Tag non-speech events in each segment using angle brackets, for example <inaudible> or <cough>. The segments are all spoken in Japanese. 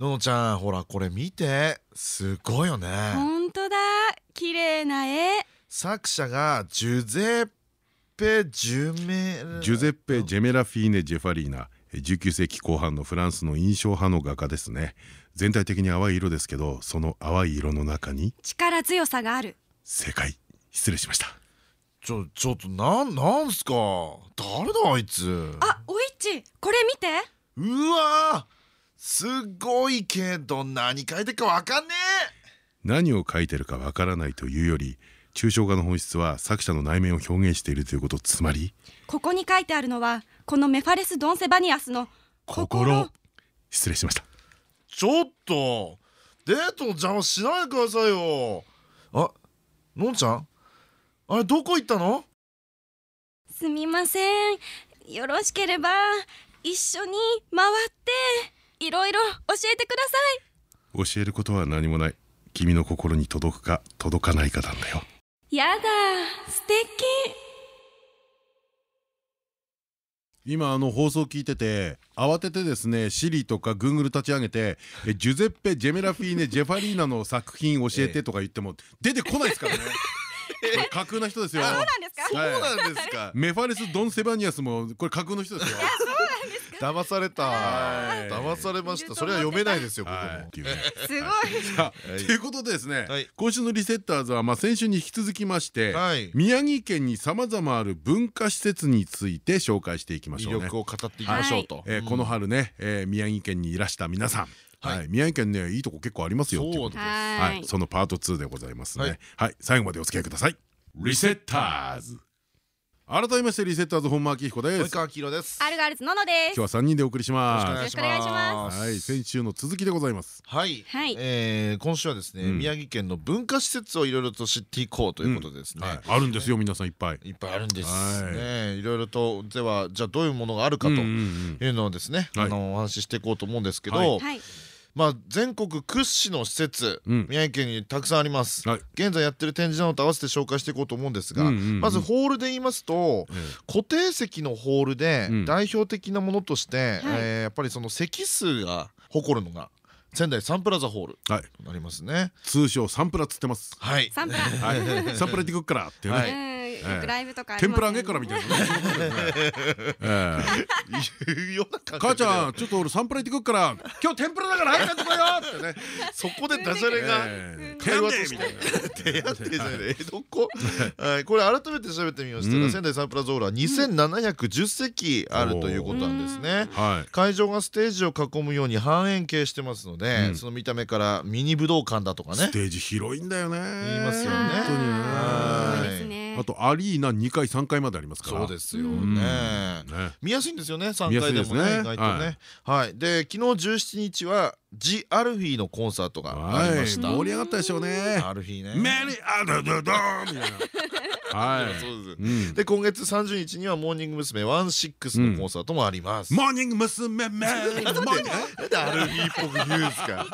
ののちゃんほらこれ見て。すごいよね。本当だ。綺麗な絵。作者がジュゼッペ・ジュメジュゼッペ・ジェメラフィーネ・ジェファリーナ。19世紀後半のフランスの印象派の画家ですね。全体的に淡い色ですけどその淡い色の中に力強さがある。正解失礼しました。ちょちょっとなんなんすか？誰だあいつ？あおいっちこれ見て。うわすごいけど何書いてるかわかんね何を書いてるかわからないというより抽象画の本質は作者の内面を表現しているということつまり？ここに書いてあるのはこのメファレス・ドン・セバニアスの心。失礼しました。ちょっとデートの邪魔しないでくださいよ。あのんちゃん？あれどこ行ったの？すみません。よろしければ一緒に回っていろいろ教えてくださ教えることは何もない。君の心に届くか届かないかなんだよ。いやだ素敵。今あの放送聞いてて慌ててですねシリとかグーグル立ち上げてえジュゼッペ・ジェメラフィーネ・ジェファリーナの作品教えてとか言っても出てこないですからね。<laughs> 架空な人ですよ。そうなんですか？そうなんですか？メファレス・ドン・セバニアスもこれ架空の人ですよ。騙された。はい。騙されました。それは読めないですよ僕はい。も。ってい。うねすごい。ということでですねはい。今週のリセッターズはまあ先週に引き続きましてはい。宮城県にさまざまある文化施設について紹介していきましょうね。魅力。を語っていきましょう。とえーこの春ね、えー宮城県にいらした皆さん、はい。はい、宮城県ねいいとこ結構ありますよっていうことでそうははい。い、そのパート2でございますね。ははいい、最後までお付き合いください。リセッターズ。改めましてリセッターズ本間明彦です。及川明です。アルガールズののです。今日は三人でお送りしま。よろしくお願いします。はい、先週の続きでございます。はい、はい。えー今週はですね、うん。宮城県の文化施設をいろいろと知っていこうということでですね、はい、あるんですよ、皆さんいっぱい。いっぱいあるんですはい。ねいろいろとではじゃあどういうものがあるかというのをですね、はい。あのお話ししていこうと思うんですけど、まあ全国屈指の施設、うん。宮城県にたくさんあります、はい。現在やってる展示などと合わせて紹介していこうと思うんですが、うんうんうん。まずホールで言いますとえ固定席のホールでうん。代表的なものとして、はい。えーやっぱりその席数が誇るのが仙台サンプラザホールえはい、となりますね。通称サンプラっつってます。はい。サンプラ。はい、サンプラティクッカラっていうはね。ライブとか天ぷら揚げからみたい <laughs> な母ちゃん、ちょっと俺サンプラ行ってくっから、今日天ぷらだから早く帰ってこいよってね。そこでダジャレがええ。会話とし手やんでみたいな。てってじゃない江戸っ子はい。これ改めて調べてみましたうん。ら仙台サンプラザホールは2710席あるということなんですね。はい。会場がステージを囲むように半円形してますので、うん。その見た目からミニ武道館だとかね。ステージ広いんだよね。言いますよね。本当にねあとアリーナ2階3階までありますから。そうですようんね、ね。見やすいんですよね3見やす階でもねね意外とねはいで昨日17日はジ・アルフィーのコンサートがありましたはい盛り上がったでしょうね。 ALFEE ねメリーアドドドーンみたいな。<laughs> はい。そうですうんで今月30日にはモーニング娘。16のコンサートもあります。モーニング娘。メ <laughs> ーなんでなんで ALFEE っぽく言うんですか。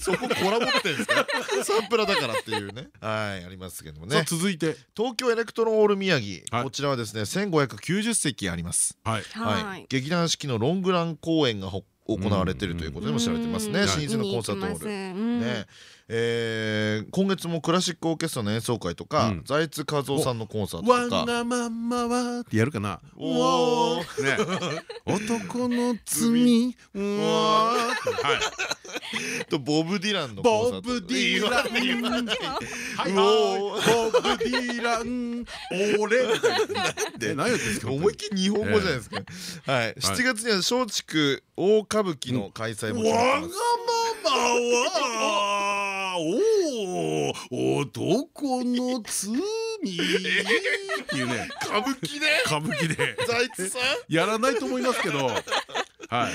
そこコラボってんですか。<laughs> サンプラだからっていうね。はいありますけどもね。続いて。東京エレクトロンホール宮城、はいこちらはですね1590席あります。はい。はい劇団四季のロングラン公演がほ行われているということでも知られてますね。うん老舗のコンサートホール。ねえー今月もクラシックオーケストラの演奏会とか、うん財津和夫さんのコンサートわとか。がまんまはってやるかな。おーね。男の罪。うわーってはい。とボブ・ディランのコンサートボブ・ディラン。ボブ・ディラン。俺。で、何やってんですか。思いっきり日本語じゃないですか。はい、7月には松竹大歌舞伎の開催もわがま。まはおお男の罪っていうね。歌舞伎で歌舞伎で。財津さん？やらないと思いますけど。はい。はい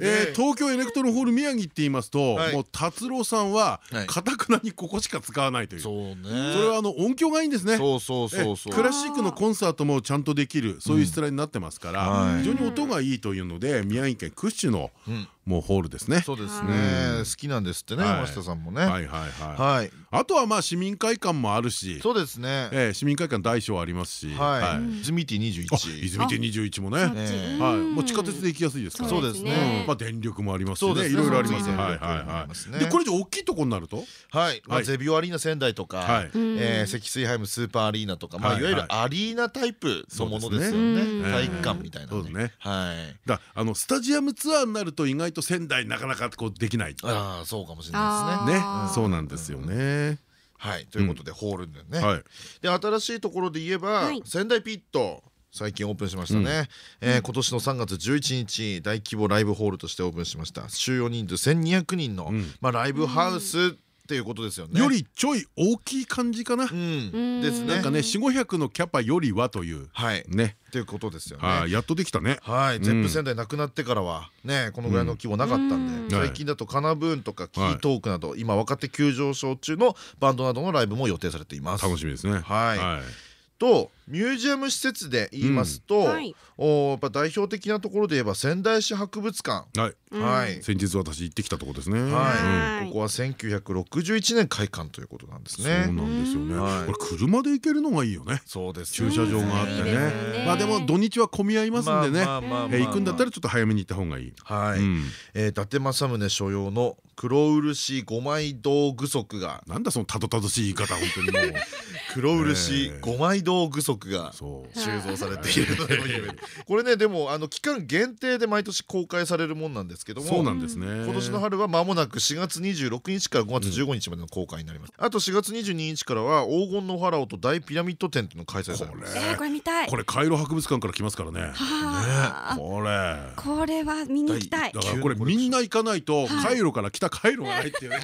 えー東京エレクトロンホール宮城って言いますとはい。もう達郎さんははい。かたくなにここしか使わないという。そそうね。れはあの音響がいいんですね。そうそうそうそう。えクラシックのコンサートもちゃんとできるそういうスタイルになってますからはい。非常に音がいいというので宮城県屈指のうんもうホールですね。そうですうん。ね好きなんですってねはい。山下さんもね。はいはいはい。はい。あとはまあ市民会館もあるし。そうですね。えー市民会館大小ありますし。はい。泉ティあ21泉手21もね。そっちえ。えはい。うんもう地下鉄で行きやすいですから。そうですね。まあ電力もありますしそうですね。ねいろいろありますはいはいはい。でこれ以上大きいとこになると？はい。まはい。あゼビオアリーナ仙台とかはい。えー積水ハイムスーパーアリーナとかまあはいい。わゆるアリーナタイプのものですよそうねですね。体育館みたいなそうですね。はい。だあのスタジアムツアーになると意外と仙台なかなかこうできないああそうかもしれないですね。ねそうなんですよね。はい。ということでホールでね。はい。で新しいところで言えば、はい。仙台ピット最近オープンしましたね、えー今年の3月11日大規模ライブホールとしてオープンしました。収容人数1200人の、ん。まあ、ライブハウスっていうことですよね。よりちょい大きい感じかな。うん。ですね。なんかね4500のキャパよりはというはい。ね。っていうことですよね。はい。やっとできたね。はい、んゼップ仙台なくなってからはねこのぐらいの規模なかったんで、うん。最近だとカナブーンとかキートークなど、今若手急上昇中のバンドなどのライブも予定されています。楽しみですね。はい。とミュージアム施設で言いますと、うん。はい。おやっぱ代表的なところで言えば仙台市博物館、はい。はい、先日私行ってきたとこですね。はい。はい。ここは1961年開館ということなんですそうね。なんですよね。はい。これ車で行けるのがいいよね。そうです駐車場があってね。ね。まあでも土日は混み合いますんでね。行くんだったらちょっと早めに行った方がいい。はい、うん。えー伊達政宗所用の黒漆五枚銅具足が。なんだそのたどたどしい言い方本当にもう。<laughs> 黒漆ええ五枚銅具足がそう。収蔵されているのでも有名これねでもあの期間限定で毎年公開されるもんなんですけどもそうなんですね。今年の春は間もなく4月26日から5月15日までの公開になります、あと4月22日からは黄金のファラオと大ピラミッド展っていうのが開催されます。えーこれ見たい。これカイロ博物館から来ますからね。はあ。これ。これは見に行きたい。だからこれみんな行かないとカイロから来たカイロがないっていうね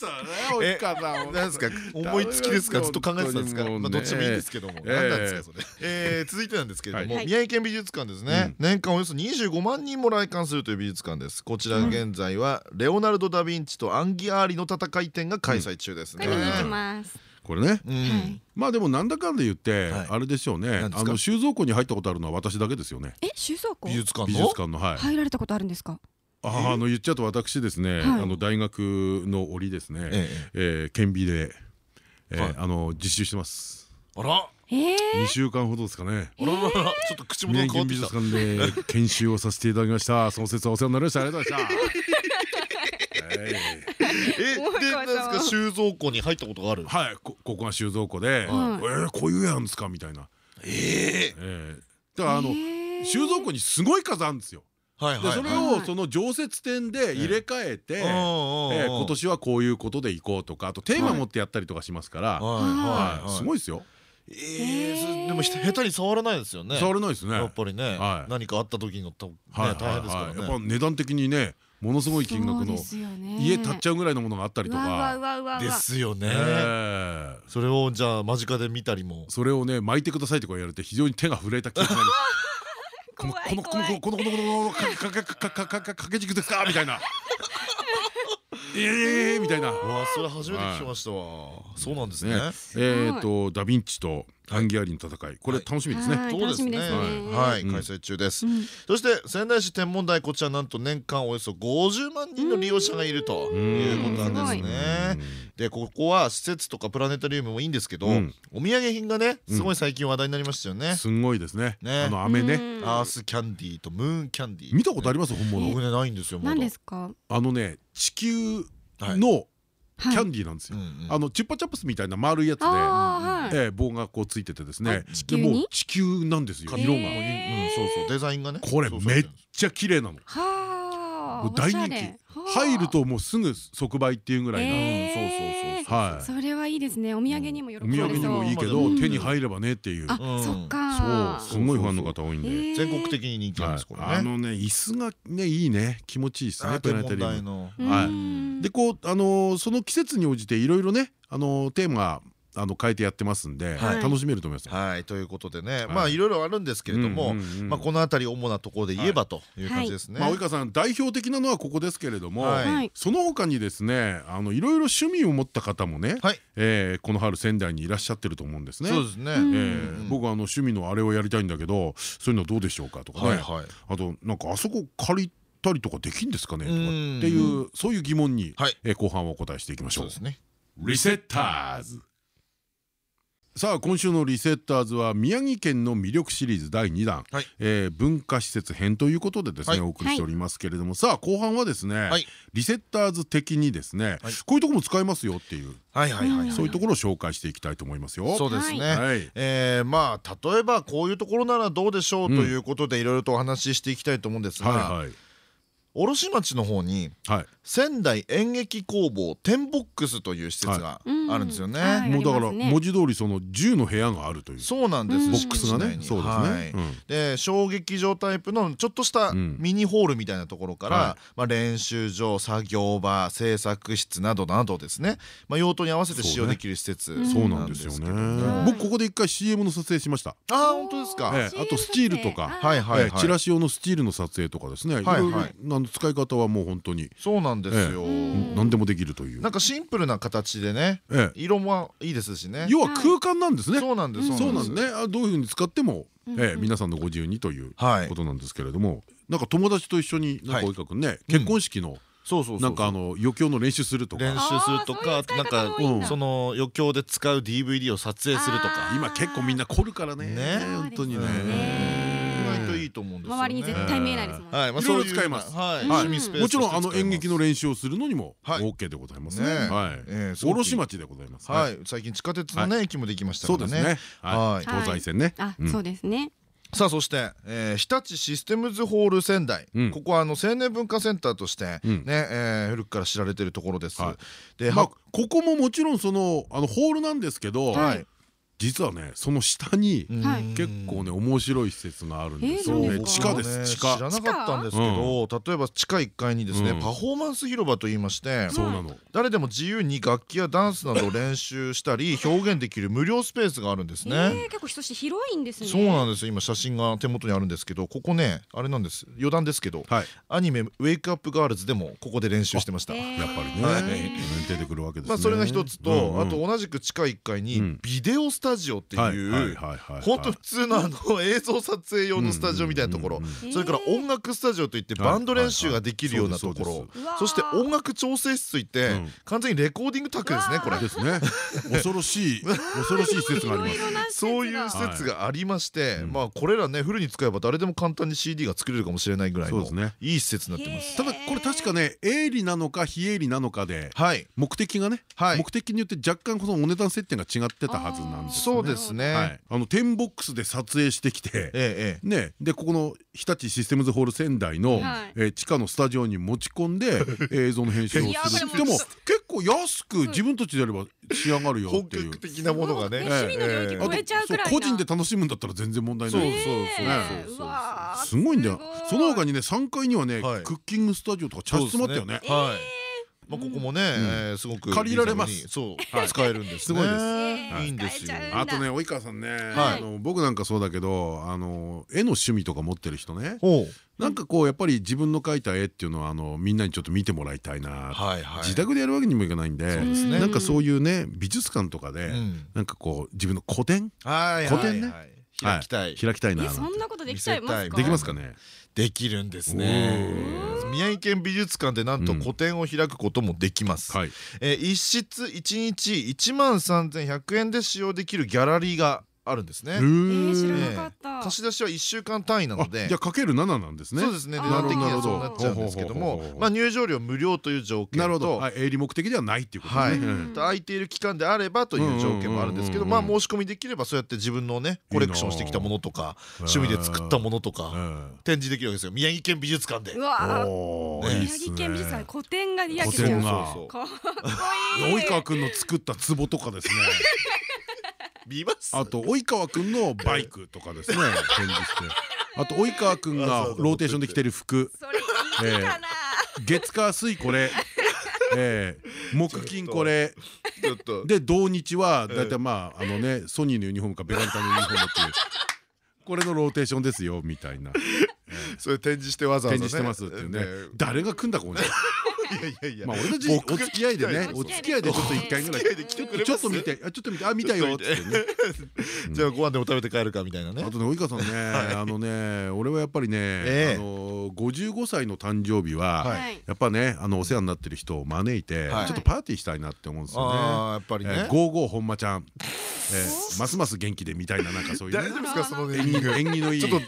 それおっかななんですか思いつきですか？ずっと考えてたんですか？まあどっちもいいんですけども。ええ。何なんですかそれ。えー続いてなんですけれどもはい。宮城県美術館ですね。年間およそ25万人も来館するという美術館です。こちら現在はレオナルド・ダ・ヴィンチとアンギアーリの戦い展が開催中ですね。これ見に行きます。これね。まあでもなんだかんだ言ってはい。あれでしょうねあの収蔵庫に入ったことあるのは私だけですよね。え収蔵庫？美術館美の術館のはい。入られたことあるんですか？ああの言っちゃうと私ですね、はい。あの大学の折ですね、ええ。ー顕微で、えーはい。あの実習してます。あら。ええ。2週間ほどですかね。あらららちょっと口元変わ美きた。術館で研修をさせていただきました。その説はお世話になりました。ありがとうございました。<laughs> ええ。でなんですか収蔵庫に入ったことがある？ーはい、こここが収蔵庫で、えはい。ーこういう絵あるんですか？みたいな。ええ。えーだからあの、えー収蔵庫にすごい数あるんですよ。はいはい。でそれをその常設展で入れ替えて、えー今年はこういうことで行こうとかあとテーマ持ってやったりとかしますから、すごいですよ。えでもひ下手に触らないですよね。触れないですね。やっぱりね。はい。何かあった時の大変ですからやっぱね値段的にねものすごい金額の家建っちゃうぐらいのものがあったりとか。ですよね。ええ。それをじゃあ間近で見たりも。それをね巻いてくださいとか言われて非常に手が震えた気がす。る。<laughs> この怖このこのい怖い。このこのこのこのかかかかかかか掛け軸ですか？みたいな。<laughs> ええみたいな。うわそれ初めて聞きましたわ。そうなんですね。ね、えっとダヴィンチとハンギアリーの戦い。これ楽しみですね。はいそうですね。楽しみですね。はい。うん。開催中です。うん。そして仙台市天文台こちらなんと年間およそ50万人の利用者がいるということなんですね。でここは施設とかプラネタリウムもいいんですけどうん。お土産品がねすごい最近話題になりましたよね。すんごいですね。ね。あの飴ね。うん。アースキャンディーとムーンキャンディー見たことあります？本物。僕ねないんですよまだ。何ですか？あのね地球はい。のキはい。ャンディーなんですよ。あのチュッパチャップスみたいな丸いやつで。ええ棒がこうついててですね。あ地球に？でもう地球なんですよ。紙色が。うんそうそう。デザインがね。これめっちゃ綺麗なの。大人気入るともうすぐ即売っていうぐらいな。えー。そうそうそうはい。それはいいですね。お土産にも喜お土産にもいいけどうん手に入ればねっていう。あうんそっか。そうすごいファンの方多いんで。全国的に人気なんですこれあのね椅子がねいいね。気持ちいいですねプラネタリウはい。でこうあのーその季節に応じていろいろねあのーテーマあの変えてやってますんではい。楽しめると思います。はい。ということでね。い。まあいろいろあるんですけれどもまあこの辺り主なところで言えばという感じですね。まあ及川さん代表的なのはここですけれども、その他にですねあのいろいろ趣味を持った方もね、はい。えーこの春仙台にいらっしゃってると思うんですね。そうですね。えー僕はあの趣味のあれをやりたいんだけどそういうのはどうでしょうかとかね、はいはい。あとなんかあそこ借りたりとかできんですかねとかってうん。いうそういう疑問に、はい。えー後半はお答えしていきましょう。そうで。すね。リセッターズさあ今週のリセッターズは宮城県の魅力シリーズ第2弾、はい。えー文化施設編ということでですね、はい。お送りしておりますけれども、さあ後半はですね、はい。リセッターズ的にですね、はい。こういうところも使えますよっていうはいはいはい。そういうところを紹介していきたいと思いますよ。そうですね。はい。えーまあ例えばこういうところならどうでしょうということでいろいろとお話ししていきたいと思うんですが、はいはい卸町の方にはい。仙台演劇工房テンボックスという施設があるんですよね。はいもうだから文字通りその10の部屋があるという。そうなんです。うんボックスがね。そうですはい。ね。うん。で小劇場タイプのちょっとしたん。ミニホールみたいなところから、はまあ、練習場作業場制作室などなどですね、まあ、用途に合わせて使用できる施設そうなんですよね。僕ここで一回 CM の撮影しました。あー本当ですか、ええ。あとスチールとか。はいはいはい。えーチラシ用のスチールの撮影とかですね、の使い方はもう本当に。そうなんですよ、何でもできるという。なん。かシンプルな形でねええ。色もいいですしね。要は空間なんですね。そうなんですそうなんです。ね。あどういうふうに使ってもええ皆さんのご自由にというはい。ことなんですけれども、なんか友達と一緒になんかはい。及川君ね結婚式のそうそうなんかあの余興の練習するとか。練習するとか。あとなんかうん。その余興で使う DVD を撮影するとか。今結構みんな凝るからね。ね。本当にねいいと思うんですよね。周りに絶対見えないですもんね。はい、まあ、いろいろそうう使えます。はい、もちろんあの演劇の練習をするのにもはい。OK でございますね。ねはい。卸町でございます。はい、最近地下鉄のね、駅もできましたからね。そうですね。ははい。い。東西線ね。あう、ん。そうですね。さあそして、えー日立システムズホール仙台、うん。ここはあの青年文化センターとしてね、うん。えー古くから知られているところです。はい。で、まここももちろんそのあのホールなんですけど、はい、実はねその下に結構ね面白い施設があるんですよね。地下です地下知。らなかったんですけど、例えば地下1階にですね、うんパフォーマンス広場といいまして、そうなの。誰でも自由に楽器やダンスなどを練習したり <laughs> 表現できる無料スペースがあるんですね。えー結構人して広いんですね。そうなんですよ今写真が手元にあるんですけどここねあれなんです余談ですけどはい。アニメ「ウェイクアップガールズ」でもここで練習してました。えーやっぱりね、はい出てくるわけですね。まあそれが一つと、あと同じく地下1階にうんビデオスタジオっていう、はいはいはいはい。本当普通のあの映像撮影用のスタジオみたいなところ。それから音楽スタジオといってはい。バンド練習ができるようなところ。そして音楽調整室といって、うん完全にレコーディングタックですねこれ。ですね。恐ろしい恐ろしい施設があります。<laughs> そういう施設がありまして、うん。まあこれらねフルに使えば誰でも簡単に CD が作れるかもしれないぐらいのそうですね。いい施設になってます。ただこれ確かね営利なのか非営利なのかではい。目的がね、はい。目的によって若干このお値段設定が違ってたはずなんですそうですね。はい、あのテンボックスで撮影してきて、ね、でここの日立システムズホール仙台の、はい。えー地下のスタジオに持ち込んで <laughs> 映像の編集をするでも結構安く自分たちでやれば仕上がるよ本っていう。格。的なものがね。え趣味の領域ええ。超えちゃう個人で楽しむんだったら全然問題ない。そうですそうそうねそう。うわーすごいんだよ。その他にね3階にはね、はい。クッキングスタジオとか茶室もあったよね。まあここもね、えーすごく借りられます。そう使えるんですね。すごいです。い。いんですよ。あとね及川さんね、はい。あの僕なんかそうだけどあの絵の趣味とか持ってる人ね。なんかこうやっぱり自分の描いた絵っていうのはあのみんなにちょっと見てもらいたいな。はいはい。自宅でやるわけにもいかないんでなんかそういうね美術館とかでうん。なんかこう自分の個展？はい古典ね？開きたい。開きたいなそんなことできちゃいますか？できますかね？できるんですねお。宮城県美術館でなんと個展を開くこともできます。はいえー一室一日1万3100円で使用できるギャラリーがあるんですね。へえー知らーなかった。貸し出しは1週間単位なあので。じゃあかける7なんですね。そうですね。値あー。段的にはなるほどそうなっちゃうんですけどもまあ入場料無料という条件なるほど。とはい。営利目的ではないっていうことはいですね。うん。空いている期間であればという条件もあるんですけどまあ申し込みできればそうやって自分のねコレクションしてきたものとか趣味で作ったものとかうん。展示できるわけですよ。宮城県美術館で。う。わー。ね。宮城県美術館ね個展が開けちゃう。そうそう。かっこいい。及川君の作った壺とかですね <laughs> 見ます。あと及川君のバイクとかですね展示して。あと及川君がローテーションで着てる服。それいいかな。月火水これ。えー木金これ。ちょっとで土日はだいたいまああのねソニーのユニフォームかベガルタのユニフォームっていうこれのローテーションですよみたいな。それ展示してわざわざね。展示してますっていうね。誰が組んだかもねいやいやいやまあ俺たちお付き合いでねお付き合いでちょっと一回ぐらい。ちょっと見てあちょっと見てあ見たよっつってね。<laughs> じゃあご飯でも食べて帰るかみたいなね。あとね及川さんねあのね俺はやっぱりねええ。あの55歳の誕生日ははい。やっぱねあのお世話になってる人を招いてちょはいっとパーティーしたいなって思うんですよね。やっぱりね。えーゴーゴー本間ちゃん、えーますます元気でみたいななんかそういうね。大丈夫ですかそのネー縁起ミング？縁起のいい。ちょっとち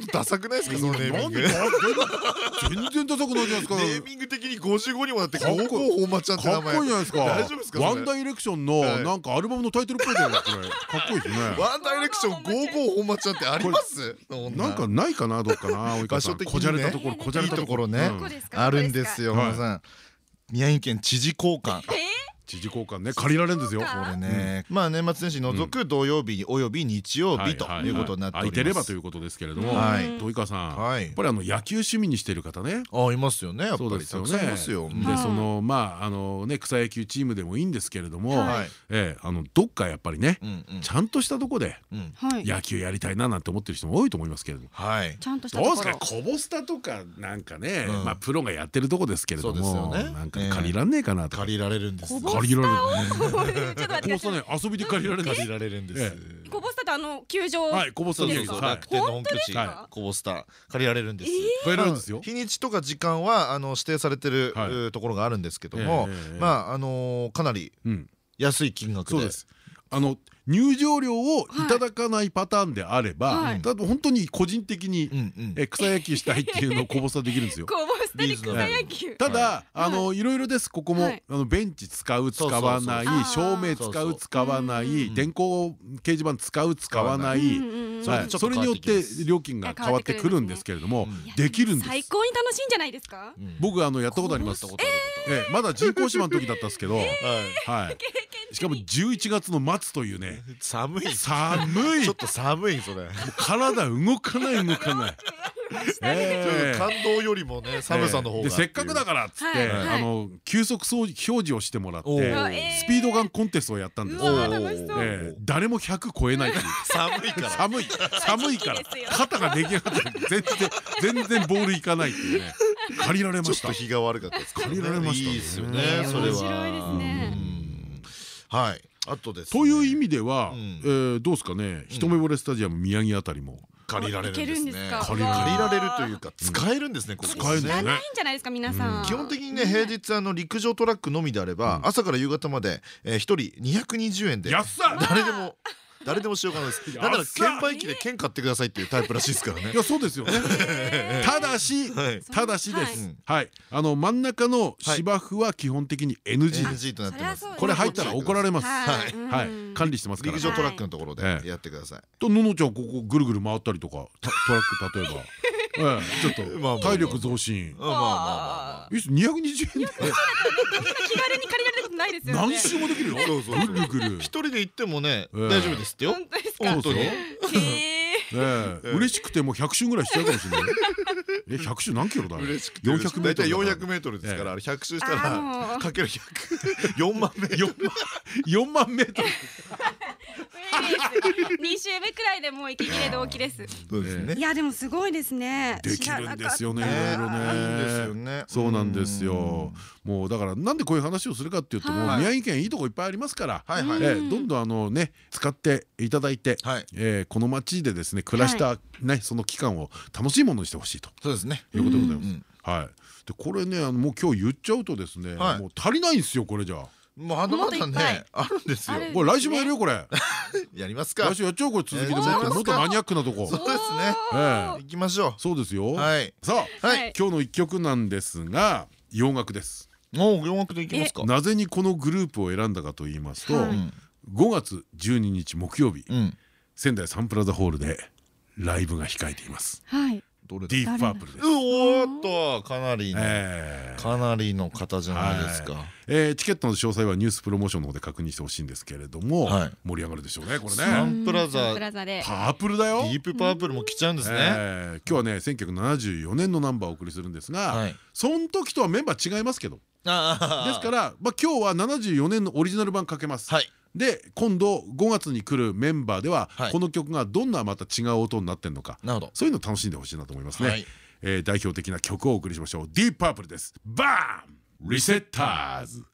ょっとダサくないですかそのネーミング？全然ダサくないじゃないですか。ネーミング的に55にもなってかっこいい高校本間ちゃんって名かっこいい前じゃないですか。大丈夫ですかワンダイレクションのはいなんかアルバムのタイトルっぽいじゃないですかこれかっこいいですね。ワンダイレクション55本間ちゃんってあります？な。んかないかな？どっかな？<laughs> 場所的にね。こじゃれたところこじゃれたところ。ねあるん。ですよはい。本間さん宮城県知事交換知事交換ね借りられるんですよ。これね。まあ年末年始除く土曜日および日曜日ということになっております。空いてればということですけれども。はい。及川さん。はい。やっぱりあの野球趣味にしてる方ね。あいますよねやっぱり。そうですよたくさんいね。ますよ。でそのまああのね草野球チームでもいいんですけれども、はい。ええあのどっかやっぱりね、うんうん。ちゃんとしたとこで野球やりたいななんて思ってる人も多いと思いますけれども。はい。ちゃんとしたどうところ。ですかこぼしたとかなんかね、うん。まあプロがやってるとこですけれども、ね。なんか借りらんねえかなとか、借りられるんです借りられるちょっと待っね遊びで借りられる借りられるんです。えこぼしたってあの球場はいこぼしたそうですはい。楽天の本拠地はコボスター借りられるんです。借りられるんですよ。日にちとか時間はあの指定されてるところがあるんですけどもまああのーかなりうん、安い金額で。そうです。あの入場料をいただかないパターンであれば、はい。だと本当に個人的に、え草野球したいっていうのをこぼさできるんですよ。<laughs> こぼしたり草野球。ただ、はあのい。ろいろです。ここも、はい。あのベンチ使う使わない。照明使そう使わなうんい電光掲示板使う使わない、それによって料金が変わってくるんですけれども、うんできるんです。最高に楽しいんじゃないですか？うん僕あのやったことあります。ええ。まだ人工芝の時だったんですけど、はい。はい、しかも11月の末というね。寒い。寒い。ちょっと寒いそれ。体動かない動かない。ええ。感動よりもね寒さの方がでせっかくだからっつって、急速表示をしてもらってスピードガンコンテストをやったんです。誰も100超えないっていう。<laughs> 寒いから。寒い寒いから。肩が出来上がって全然全然ボールいかないっていうね。借りられました。ちょっと日が悪かったですけどね。借りられましたね。いいですよねえーそれは。はい。あとですね。という意味では、どうですかね。一目惚れスタジアム宮城あたりも借りられるんですね。借り借りられるというか使えるんですねここ。使えるんですね。知らないんじゃないですか皆さん。基本的にね平日あの陸上トラックのみであれば朝から夕方までえー一人220円で安っ。誰でも誰でも使用可能です。だから券売機で券買ってくださいっていうタイプらしいですからね。<laughs> いやそうですよね。<laughs> ただし、はい。ただしではい。す。はい、あの真ん中の芝生は基本的に NG。NG となってます。これ入ったら怒られます。はい。管理してますから。陸。上トラックのところではいやってください。とののちゃんここぐるぐる回ったりとかたトラック例えば。ええ。ちょっと <laughs> 体力増進。まあまあまあまあ。いいっす。220円で。気軽に借りられることないですよね。何周もできるよ。そうそう。そ <laughs> うぐるぐる。一人で行ってもねええ。大丈夫ですってよ。本当ですか？本当嬉しくてもう100周ぐらいしちゃうかもしれない。<laughs> え100周何キロだ？嬉しくて。400メート大体ルだから。400メートルですからあれ100周したらかける100 4 <laughs> 万メートル。4万メートル。ー <laughs> 二週目くらいでもう息切れ動機ですそうですねいやでもすごいですねできるんですよね。いろいろね。いいんですよねそうなんですよ。もうだからなんでこういう話をするかっていうともうはい宮城県いいとこいっぱいありますから。はいはいええどんどんあのね使っていただいて、はいえーこの町でですね暮らしたねその期間を楽しいものにしてほしいとそうですねいうことでございます。うんはい。でこれねあのもう今日言っちゃうとですね、はいもう足りないんですよこれじゃあ。もっといっぱい。ねあるんですよこれ来週もやるよこれ。<laughs> やりますか。来週やっちゃおうこれ続きでもっえーともっとマニアックなとこ。そうですね。ええ行きましょそうですよ。うはい。さあはい。今日の一曲なんですが洋楽です。もう洋楽で行きますか。なぜにこのグループを選んだかと言いますと、はい。うん5月12日木曜日、うん。仙台サンプラザホールでライブが控えています。はいどれディープパープルです。うおーっとかなりねえーかなりの方じゃないですか。えーチケットの詳細はニュースプロモーションの方で確認してほしいんですけれども、はい。盛り上がるでしょうねこれサね。ンプラザ。サンプラザで。パープルだよ。ディープパープルも来ちゃうんですね。えー今日はね1974年のナンバーをお送りするんですが、はい。その時とはメンバー違いますけど。ですから、まあ、今日は74年のオリジナル版かけます。はいで今度5月に来るメンバーでは、はい。この曲がどんなまた違う音になってるのかそういうのを楽しんでほしいなと思いますね、はい。えー代表的な曲をお送りしましょう。ディープパープルです。バーン!リセッターズ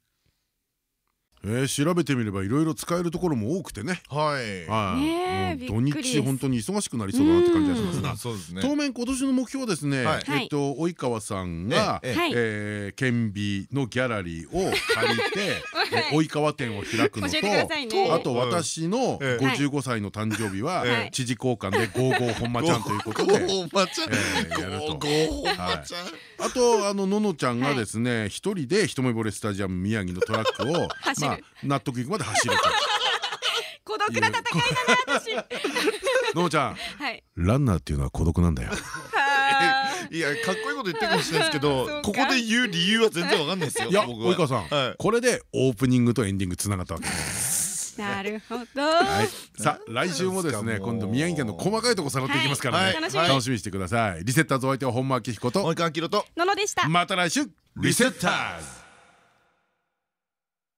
えー調べてみればいろいろ使えるところも多くてね。はい。はい。ねえもう土日本当に忙しくなりそうだなって感じがしますがそうですね。当面今年の目標はですね、はい。えっと及川さんが、顕微のギャラリーを借りて、<laughs> え及川店を開くのとあと私のええ。55歳の誕生日ははい。知事交換で「ゴーゴー本間ちゃん」ということゴで。やると。ゴーゴーマちゃん。あとあのののちゃんがですね一人で一目惚れスタジアム宮城のトラックを <laughs> 納得いくまで走る <laughs> 孤独な戦いだな私。と。ののちゃんはい。ランナーっていうのは孤独なんだよ。は <laughs> いやかっこいいこと言ってるかもしれないですけど <laughs> ここで言う理由は全然わかんないですよいや及川さん、はい。これでオープニングとエンディングつながったわけ。です。ーなるほど。はい、さあ来週もですね今度宮城県の細かいとこ探っていきますからね、はい。楽しみ。にしてください。リセッターズお相手は本間明彦と森川明宏とののでしたまた来週リセッターズ